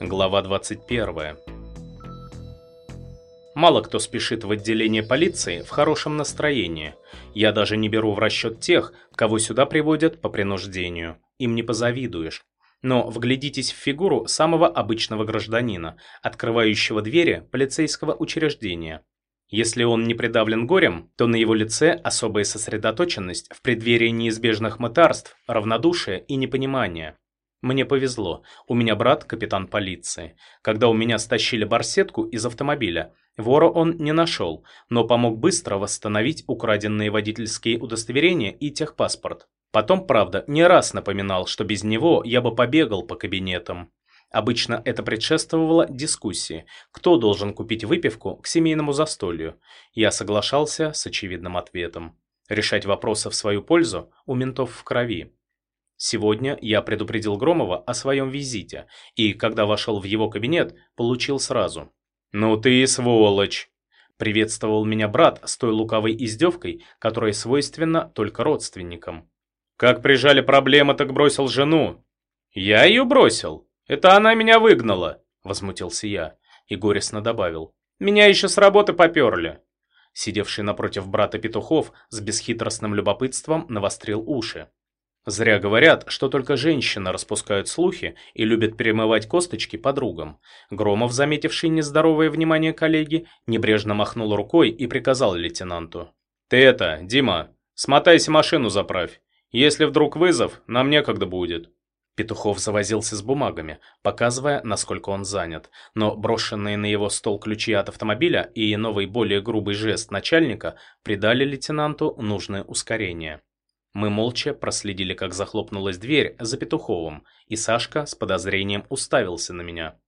Глава 21. Мало кто спешит в отделение полиции в хорошем настроении. Я даже не беру в расчет тех, кого сюда приводят по принуждению. Им не позавидуешь. Но вглядитесь в фигуру самого обычного гражданина, открывающего двери полицейского учреждения. Если он не придавлен горем, то на его лице особая сосредоточенность в преддверии неизбежных мытарств, равнодушие и непонимание. Мне повезло, у меня брат капитан полиции. Когда у меня стащили барсетку из автомобиля, вора он не нашел, но помог быстро восстановить украденные водительские удостоверения и техпаспорт. Потом, правда, не раз напоминал, что без него я бы побегал по кабинетам. Обычно это предшествовало дискуссии, кто должен купить выпивку к семейному застолью. Я соглашался с очевидным ответом. Решать вопросы в свою пользу у ментов в крови. Сегодня я предупредил Громова о своем визите, и когда вошел в его кабинет, получил сразу. «Ну ты и сволочь!» Приветствовал меня брат с той лукавой издевкой, которая свойственна только родственникам. «Как прижали проблемы, так бросил жену!» «Я ее бросил! Это она меня выгнала!» Возмутился я и горестно добавил. «Меня еще с работы поперли!» Сидевший напротив брата Петухов с бесхитростным любопытством навострил уши. Зря говорят, что только женщины распускают слухи и любят перемывать косточки подругам. Громов, заметивший нездоровое внимание коллеги, небрежно махнул рукой и приказал лейтенанту. «Ты это, Дима, смотайся машину заправь. Если вдруг вызов, нам некогда будет». Петухов завозился с бумагами, показывая, насколько он занят, но брошенные на его стол ключи от автомобиля и новый более грубый жест начальника придали лейтенанту нужное ускорение. Мы молча проследили, как захлопнулась дверь за Петуховым, и Сашка с подозрением уставился на меня.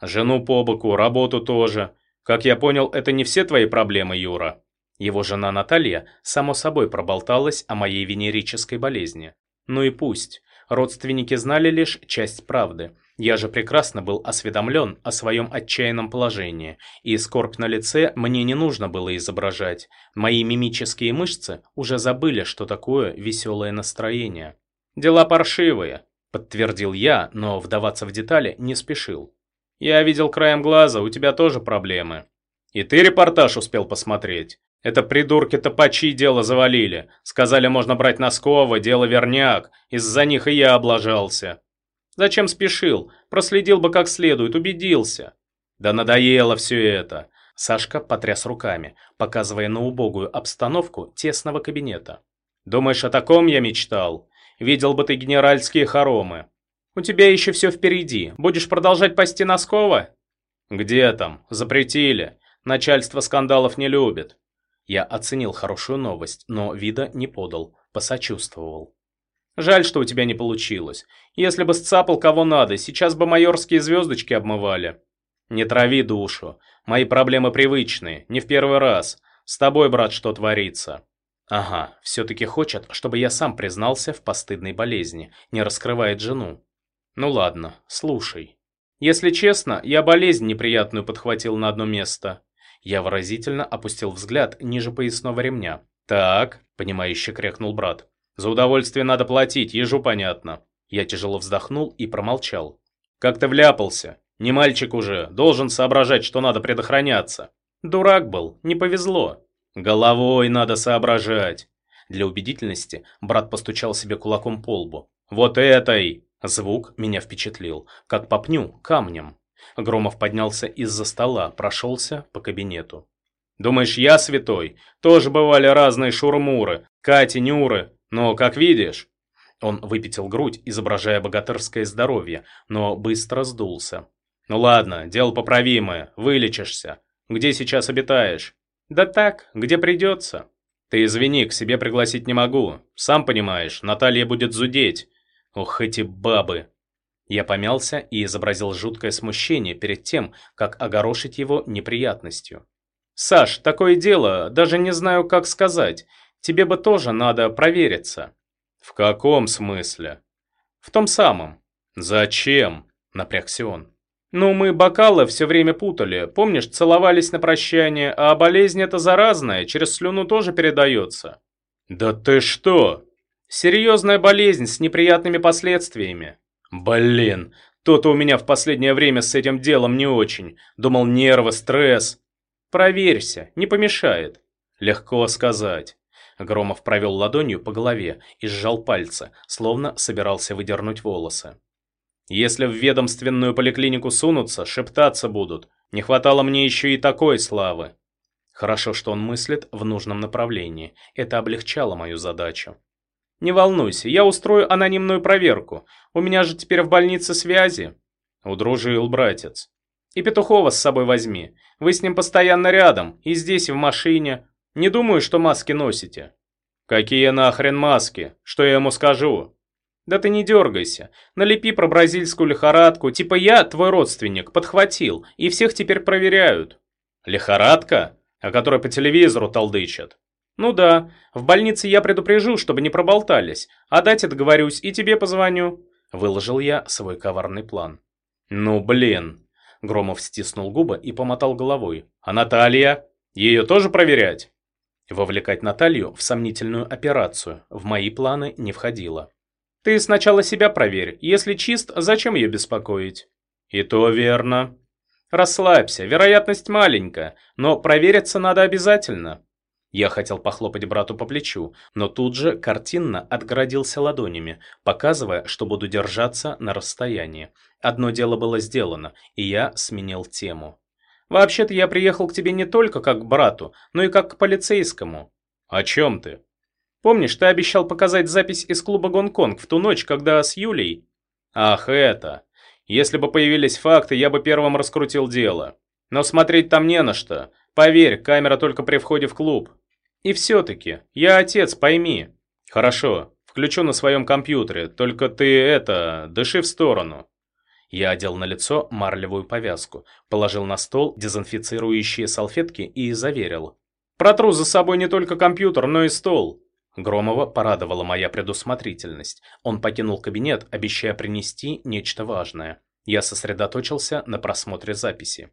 «Жену по боку, работу тоже. Как я понял, это не все твои проблемы, Юра». Его жена Наталья, само собой, проболталась о моей венерической болезни. Ну и пусть. Родственники знали лишь часть правды – я же прекрасно был осведомлен о своем отчаянном положении, и скорбь на лице мне не нужно было изображать. Мои мимические мышцы уже забыли, что такое веселое настроение. «Дела паршивые», — подтвердил я, но вдаваться в детали не спешил. «Я видел краем глаза, у тебя тоже проблемы». «И ты репортаж успел посмотреть?» Это придурки-топачи дело завалили. Сказали, можно брать Носкова, дело верняк. Из-за них и я облажался. Зачем спешил? Проследил бы как следует, убедился. Да надоело все это. Сашка потряс руками, показывая на убогую обстановку тесного кабинета. Думаешь, о таком я мечтал? Видел бы ты генеральские хоромы. У тебя еще все впереди. Будешь продолжать пасти Носкова? Где там? Запретили. Начальство скандалов не любит. Я оценил хорошую новость, но вида не подал, посочувствовал. Жаль, что у тебя не получилось. Если бы сцапал кого надо, сейчас бы майорские звездочки обмывали. Не трави душу. Мои проблемы привычные, не в первый раз. С тобой, брат, что творится? Ага, все-таки хочет, чтобы я сам признался в постыдной болезни, не раскрывает жену. Ну ладно, слушай. Если честно, я болезнь неприятную подхватил на одно место. Я выразительно опустил взгляд ниже поясного ремня. Так, понимающе крякнул брат. За удовольствие надо платить, ежу понятно. Я тяжело вздохнул и промолчал. Как ты вляпался? Не мальчик уже, должен соображать, что надо предохраняться. Дурак был, не повезло. Головой надо соображать. Для убедительности брат постучал себе кулаком по лбу. Вот этой! Звук меня впечатлил, как по пню, камнем. Громов поднялся из-за стола, прошелся по кабинету. «Думаешь, я святой? Тоже бывали разные шурмуры, Кати, Нюры. Но, как видишь...» Он выпятил грудь, изображая богатырское здоровье, но быстро сдулся. «Ну ладно, дело поправимое, вылечишься. Где сейчас обитаешь?» «Да так, где придется». «Ты извини, к себе пригласить не могу. Сам понимаешь, Наталья будет зудеть. Ох, эти бабы!» Я помялся и изобразил жуткое смущение перед тем, как огорошить его неприятностью. «Саш, такое дело, даже не знаю, как сказать. Тебе бы тоже надо провериться». «В каком смысле?» «В том самом». «Зачем?» – напрягся он. «Ну, мы бокалы все время путали. Помнишь, целовались на прощание, а болезнь эта заразная, через слюну тоже передается». «Да ты что?» «Серьезная болезнь с неприятными последствиями». «Блин, Что-то у меня в последнее время с этим делом не очень. Думал, нервы, стресс. Проверься, не помешает. Легко сказать. Громов провел ладонью по голове и сжал пальцы, словно собирался выдернуть волосы. Если в ведомственную поликлинику сунутся, шептаться будут. Не хватало мне еще и такой славы. Хорошо, что он мыслит в нужном направлении. Это облегчало мою задачу. Не волнуйся, я устрою анонимную проверку. У меня же теперь в больнице связи. Удружил братец. И Петухова с собой возьми. Вы с ним постоянно рядом, и здесь, и в машине. Не думаю, что маски носите. Какие нахрен маски? Что я ему скажу? Да ты не дергайся. Налепи про бразильскую лихорадку, типа я, твой родственник, подхватил, и всех теперь проверяют. Лихорадка? О которой по телевизору толдычат. Ну да, в больнице я предупрежу, чтобы не проболтались, а дате договорюсь и тебе позвоню. Выложил я свой коварный план. Ну блин. Громов стиснул губы и помотал головой. А Наталья? Ее тоже проверять? Вовлекать Наталью в сомнительную операцию в мои планы не входило. Ты сначала себя проверь. Если чист, зачем ее беспокоить? И то верно. Расслабься, вероятность маленькая, но провериться надо обязательно. Я хотел похлопать брату по плечу, но тут же картинно отгородился ладонями, показывая, что буду держаться на расстоянии. Одно дело было сделано, и я сменил тему. «Вообще-то я приехал к тебе не только как к брату, но и как к полицейскому». «О чем ты?» «Помнишь, ты обещал показать запись из клуба «Гонконг» в ту ночь, когда с Юлей?» «Ах, это! Если бы появились факты, я бы первым раскрутил дело. Но смотреть там не на что. Поверь, камера только при входе в клуб. И все-таки, я отец, пойми. Хорошо, включу на своем компьютере, только ты это, дыши в сторону. Я одел на лицо марлевую повязку, положил на стол дезинфицирующие салфетки и заверил. Протру за собой не только компьютер, но и стол. Громова порадовала моя предусмотрительность. Он покинул кабинет, обещая принести нечто важное. Я сосредоточился на просмотре записи.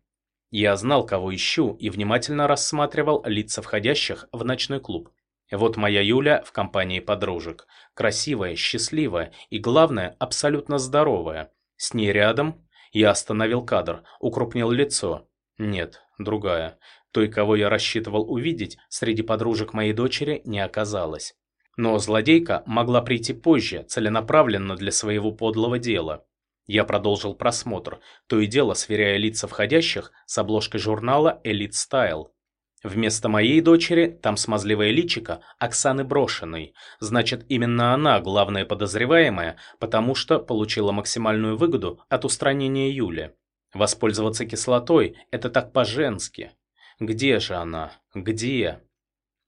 Я знал, кого ищу, и внимательно рассматривал лица входящих в ночной клуб. Вот моя Юля в компании подружек. Красивая, счастливая и, главное, абсолютно здоровая. С ней рядом я остановил кадр, укрупнил лицо. Нет, другая. Той, кого я рассчитывал увидеть, среди подружек моей дочери не оказалось. Но злодейка могла прийти позже, целенаправленно для своего подлого дела. Я продолжил просмотр, то и дело сверяя лица входящих с обложкой журнала Elite Style. Вместо моей дочери там смазливая личика Оксаны Брошенной. Значит, именно она главная подозреваемая, потому что получила максимальную выгоду от устранения Юли. Воспользоваться кислотой – это так по-женски. Где же она? Где?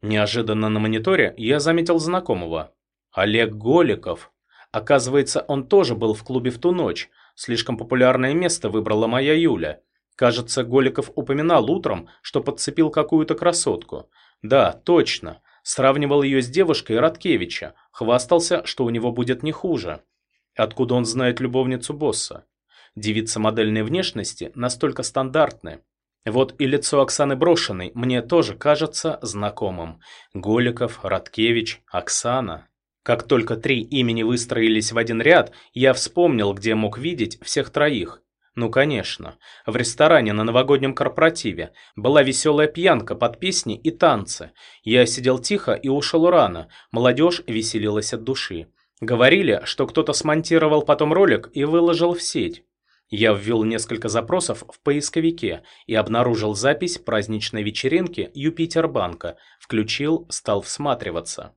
Неожиданно на мониторе я заметил знакомого. Олег Голиков. Оказывается, он тоже был в клубе в ту ночь. Слишком популярное место выбрала моя Юля. Кажется, Голиков упоминал утром, что подцепил какую-то красотку. Да, точно. Сравнивал ее с девушкой Радкевича. Хвастался, что у него будет не хуже. Откуда он знает любовницу босса? Девица модельной внешности настолько стандартная. Вот и лицо Оксаны Брошенной мне тоже кажется знакомым. Голиков, Радкевич, Оксана. Как только три имени выстроились в один ряд, я вспомнил, где мог видеть всех троих. Ну, конечно, в ресторане на новогоднем корпоративе была веселая пьянка под песни и танцы. Я сидел тихо и ушел рано, молодежь веселилась от души. Говорили, что кто-то смонтировал потом ролик и выложил в сеть. Я ввел несколько запросов в поисковике и обнаружил запись праздничной вечеринки Юпитербанка, включил, стал всматриваться.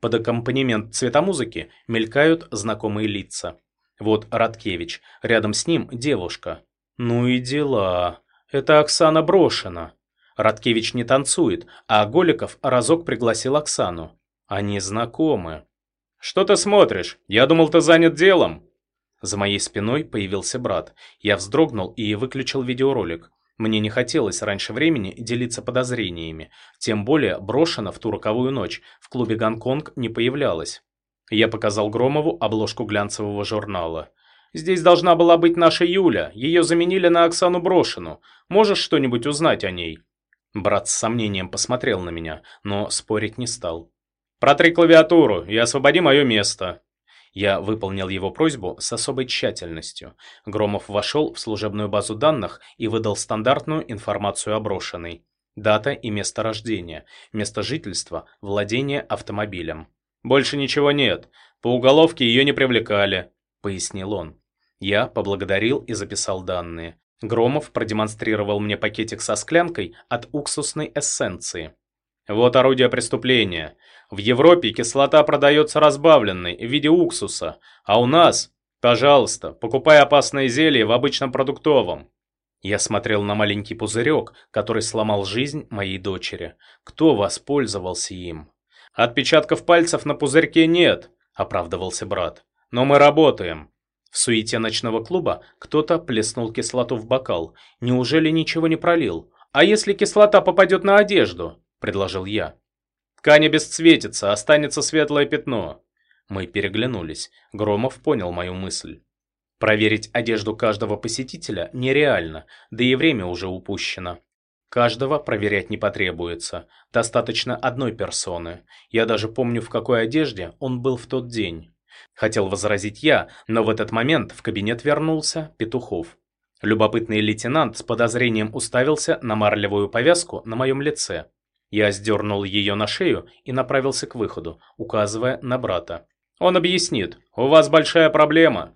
Под аккомпанемент цветомузыки мелькают знакомые лица. Вот Радкевич, рядом с ним девушка. Ну и дела. Это Оксана брошена. Радкевич не танцует, а Голиков разок пригласил Оксану. Они знакомы. «Что ты смотришь? Я думал, ты занят делом». За моей спиной появился брат. Я вздрогнул и выключил видеоролик. Мне не хотелось раньше времени делиться подозрениями, тем более брошена в ту роковую ночь в клубе «Гонконг» не появлялась. Я показал Громову обложку глянцевого журнала. «Здесь должна была быть наша Юля, ее заменили на Оксану Брошину. Можешь что-нибудь узнать о ней?» Брат с сомнением посмотрел на меня, но спорить не стал. «Протри клавиатуру и освободи мое место». Я выполнил его просьбу с особой тщательностью. Громов вошел в служебную базу данных и выдал стандартную информацию о брошенной. Дата и место рождения, место жительства, владение автомобилем. «Больше ничего нет. По уголовке ее не привлекали», — пояснил он. Я поблагодарил и записал данные. Громов продемонстрировал мне пакетик со склянкой от уксусной эссенции. Вот орудие преступления. В Европе кислота продается разбавленной в виде уксуса, а у нас, пожалуйста, покупай опасное зелье в обычном продуктовом. Я смотрел на маленький пузырек, который сломал жизнь моей дочери. Кто воспользовался им? Отпечатков пальцев на пузырьке нет, оправдывался брат. Но мы работаем. В суете ночного клуба кто-то плеснул кислоту в бокал. Неужели ничего не пролил? А если кислота попадет на одежду? Предложил я. Ткань обесцветится, останется светлое пятно. Мы переглянулись. Громов понял мою мысль. Проверить одежду каждого посетителя нереально, да и время уже упущено. Каждого проверять не потребуется, достаточно одной персоны. Я даже помню, в какой одежде он был в тот день. Хотел возразить я, но в этот момент в кабинет вернулся Петухов. Любопытный лейтенант с подозрением уставился на марлевую повязку на моем лице. Я сдернул ее на шею и направился к выходу, указывая на брата. «Он объяснит. У вас большая проблема.